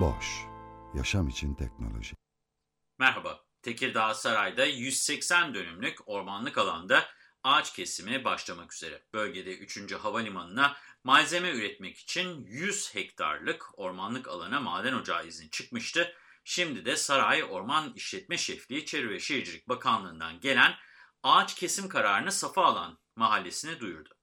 Boş, yaşam için teknoloji. Merhaba, Tekirdağ Saray'da 180 dönümlük ormanlık alanda ağaç kesimi başlamak üzere. Bölgede 3. Havalimanı'na malzeme üretmek için 100 hektarlık ormanlık alana maden ocağı izni çıkmıştı. Şimdi de Saray Orman İşletme Şefliği Çevre ve Şehircilik Bakanlığı'ndan gelen ağaç kesim kararını Safa Alan mahallesine duyurdu.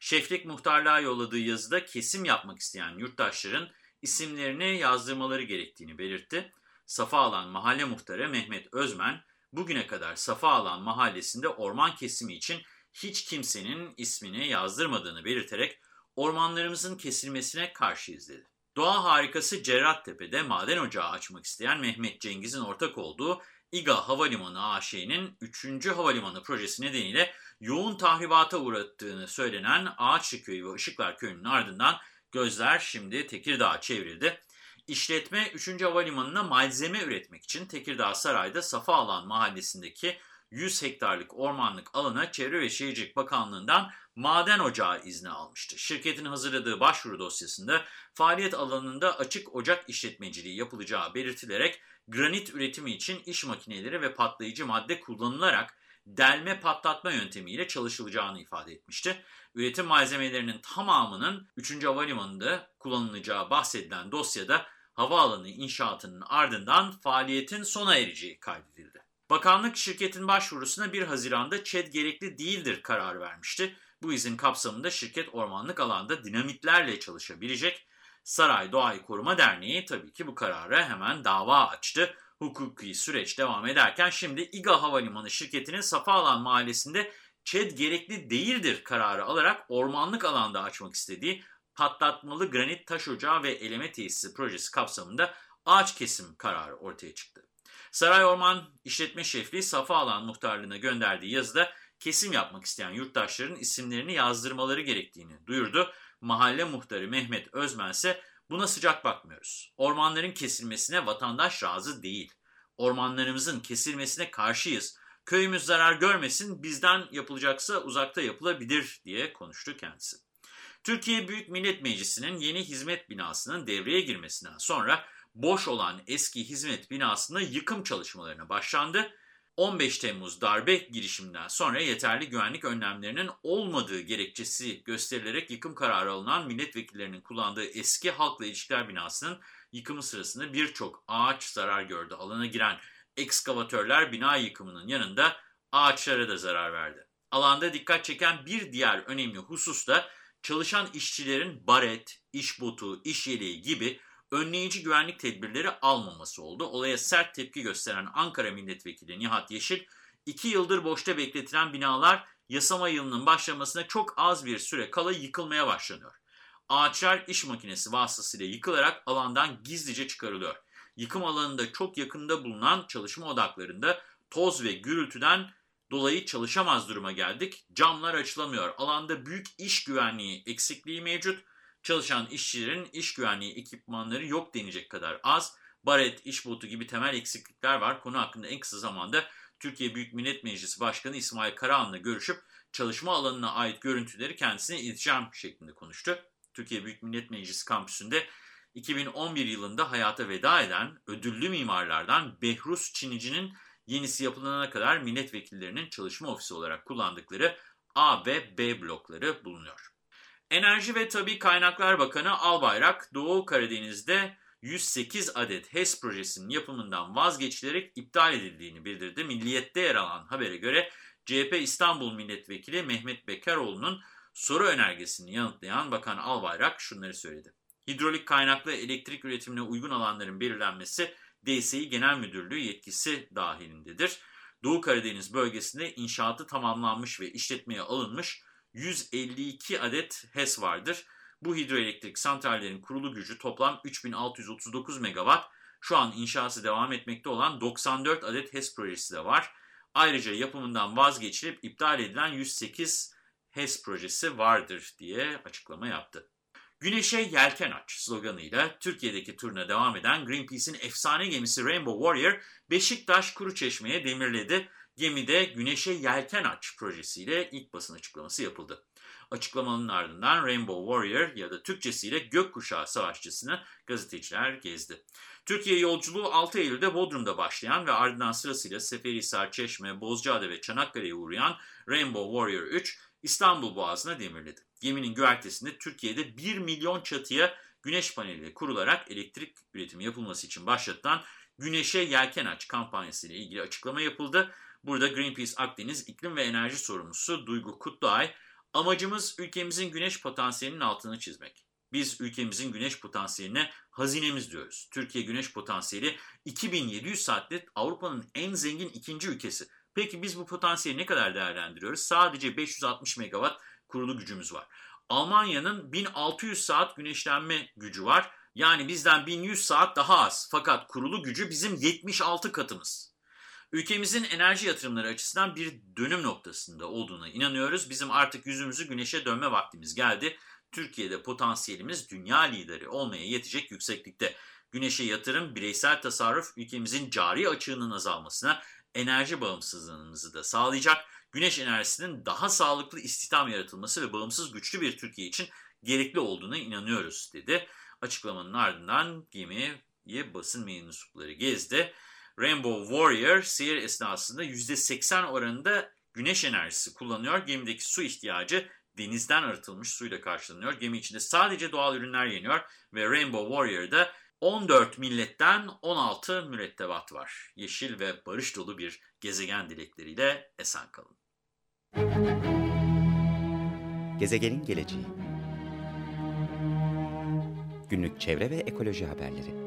Şeflik muhtarlığa yolladığı yazıda kesim yapmak isteyen yurttaşların isimlerini yazdırmaları gerektiğini belirtti. Safa Alan Mahalle Muhtarı Mehmet Özmen, bugüne kadar Safa Alan Mahallesi'nde orman kesimi için hiç kimsenin ismini yazdırmadığını belirterek ormanlarımızın kesilmesine karşıyız dedi. Doğa harikası Cerrahtepe'de maden ocağı açmak isteyen Mehmet Cengiz'in ortak olduğu İGA Havalimanı AŞ'nin 3. Havalimanı projesi nedeniyle yoğun tahribata uğrattığını söylenen Ağaçlı Köyü ve Işıklar Köyü'nün ardından gözler şimdi Tekirdağ'a çevrildi. İşletme 3. Havalimanı'na malzeme üretmek için Tekirdağ Saray'da Safa Alan mahallesindeki 100 hektarlık ormanlık alana Çevre ve Şehircilik Bakanlığı'ndan maden ocağı izni almıştı. Şirketin hazırladığı başvuru dosyasında faaliyet alanında açık ocak işletmeciliği yapılacağı belirtilerek granit üretimi için iş makineleri ve patlayıcı madde kullanılarak delme patlatma yöntemiyle çalışılacağını ifade etmişti. Üretim malzemelerinin tamamının 3. Havalimanı'nda kullanılacağı bahsedilen dosyada havaalanı inşaatının ardından faaliyetin sona ereceği kaydedildi. Bakanlık şirketin başvurusuna 1 Haziran'da ÇED gerekli değildir kararı vermişti. Bu izin kapsamında şirket ormanlık alanda dinamitlerle çalışabilecek. Saray Doğayı Koruma Derneği tabii ki bu karara hemen dava açtı. Hukuki süreç devam ederken şimdi İGA Havalimanı şirketinin Safaalan mahallesinde ÇED gerekli değildir kararı alarak ormanlık alanda açmak istediği patlatmalı granit taş ocağı ve eleme tesisi projesi kapsamında ağaç kesim kararı ortaya çıktı. Saray Orman İşletme Şefliği Safa Alan Muhtarlığı'na gönderdiği yazıda kesim yapmak isteyen yurttaşların isimlerini yazdırmaları gerektiğini duyurdu. Mahalle muhtarı Mehmet Özmen ise buna sıcak bakmıyoruz. Ormanların kesilmesine vatandaş razı değil. Ormanlarımızın kesilmesine karşıyız. Köyümüz zarar görmesin, bizden yapılacaksa uzakta yapılabilir diye konuştu kendisi. Türkiye Büyük Millet Meclisi'nin yeni hizmet binasının devreye girmesinden sonra boş olan eski hizmet binasında yıkım çalışmalarına başlandı. 15 Temmuz darbe girişiminden sonra yeterli güvenlik önlemlerinin olmadığı gerekçesi gösterilerek yıkım kararı alınan milletvekillerinin kullandığı eski halkla ilişkiler binasının yıkımı sırasında birçok ağaç zarar gördü. Alana giren ekskavatörler bina yıkımının yanında ağaçlara da zarar verdi. Alanda dikkat çeken bir diğer önemli husus da çalışan işçilerin baret, iş botu, iş yeleği gibi önleyici güvenlik tedbirleri almaması oldu. Olaya sert tepki gösteren Ankara Milletvekili Nihat Yeşil, iki yıldır boşta bekletilen binalar yasama yılının başlamasına çok az bir süre kala yıkılmaya başlanıyor. Ağaçlar iş makinesi vasıtasıyla yıkılarak alandan gizlice çıkarılıyor. Yıkım alanında çok yakında bulunan çalışma odaklarında toz ve gürültüden dolayı çalışamaz duruma geldik. Camlar açılamıyor. Alanda büyük iş güvenliği eksikliği mevcut. Çalışan işçilerin iş güvenliği ekipmanları yok denecek kadar az. Baret, iş botu gibi temel eksiklikler var. Konu hakkında en kısa zamanda Türkiye Büyük Millet Meclisi Başkanı İsmail Karahan'la görüşüp çalışma alanına ait görüntüleri kendisine ileteceğim şeklinde konuştu. Türkiye Büyük Millet Meclisi kampüsünde 2011 yılında hayata veda eden ödüllü mimarlardan Behruz Çinici'nin yenisi yapılana kadar milletvekillerinin çalışma ofisi olarak kullandıkları A ve B blokları bulunuyor. Enerji ve Tabi Kaynaklar Bakanı Albayrak, Doğu Karadeniz'de 108 adet HES projesinin yapımından vazgeçilerek iptal edildiğini bildirdi. Milliyet'te yer alan habere göre CHP İstanbul Milletvekili Mehmet Bekaroğlu'nun soru önergesini yanıtlayan Bakan Albayrak şunları söyledi. Hidrolik kaynaklı elektrik üretimine uygun alanların belirlenmesi DSİ Genel Müdürlüğü yetkisi dahilindedir. Doğu Karadeniz bölgesinde inşaatı tamamlanmış ve işletmeye alınmış 152 adet HES vardır. Bu hidroelektrik santrallerin kurulu gücü toplam 3639 megawatt. Şu an inşası devam etmekte olan 94 adet HES projesi de var. Ayrıca yapımından vazgeçilip iptal edilen 108 HES projesi vardır diye açıklama yaptı. Güneşe yelken aç sloganıyla Türkiye'deki turuna devam eden Greenpeace'in efsane gemisi Rainbow Warrior Beşiktaş Kuruçeşme'ye demirledi. Gemide Güneşe Yelken Aç projesiyle ilk basın açıklaması yapıldı. Açıklamanın ardından Rainbow Warrior ya da Türkçesiyle Gökkuşağı Savaşçısını gazeteciler gezdi. Türkiye yolculuğu 6 Eylül'de Bodrum'da başlayan ve ardından sırasıyla Seferihisar, Çeşme, Bozcaada ve Çanakkale'ye uğrayan Rainbow Warrior 3 İstanbul Boğazı'na demirledi. Geminin güvertesinde Türkiye'de 1 milyon çatıya güneş paneli kurularak elektrik üretimi yapılması için başlatılan Güneşe Yelken Aç kampanyası ilgili açıklama yapıldı. Burada Greenpeace Akdeniz İklim ve Enerji Sorumlusu Duygu Kutluay, amacımız ülkemizin güneş potansiyelinin altını çizmek. Biz ülkemizin güneş potansiyeline hazinemiz diyoruz. Türkiye güneş potansiyeli 2700 saatte Avrupa'nın en zengin ikinci ülkesi. Peki biz bu potansiyeli ne kadar değerlendiriyoruz? Sadece 560 megawatt kurulu gücümüz var. Almanya'nın 1600 saat güneşlenme gücü var. Yani bizden 1100 saat daha az. Fakat kurulu gücü bizim 76 katımız. Ülkemizin enerji yatırımları açısından bir dönüm noktasında olduğuna inanıyoruz. Bizim artık yüzümüzü güneşe dönme vaktimiz geldi. Türkiye'de potansiyelimiz dünya lideri olmaya yetecek yükseklikte. Güneşe yatırım, bireysel tasarruf ülkemizin cari açığının azalmasına, enerji bağımsızlığımızı da sağlayacak. Güneş enerjisinin daha sağlıklı istihdam yaratılması ve bağımsız güçlü bir Türkiye için gerekli olduğuna inanıyoruz dedi. Açıklamanın ardından gemiye basın mensupları gezdi. Rainbow Warrior seyir esnasında %80 oranında güneş enerjisi kullanıyor. Gemideki su ihtiyacı denizden arıtılmış suyla karşılanıyor. Gemi içinde sadece doğal ürünler yeniyor ve Rainbow Warrior'da 14 milletten 16 mürettebat var. Yeşil ve barış dolu bir gezegen dilekleriyle esen kalın. Gezegenin geleceği Günlük çevre ve ekoloji haberleri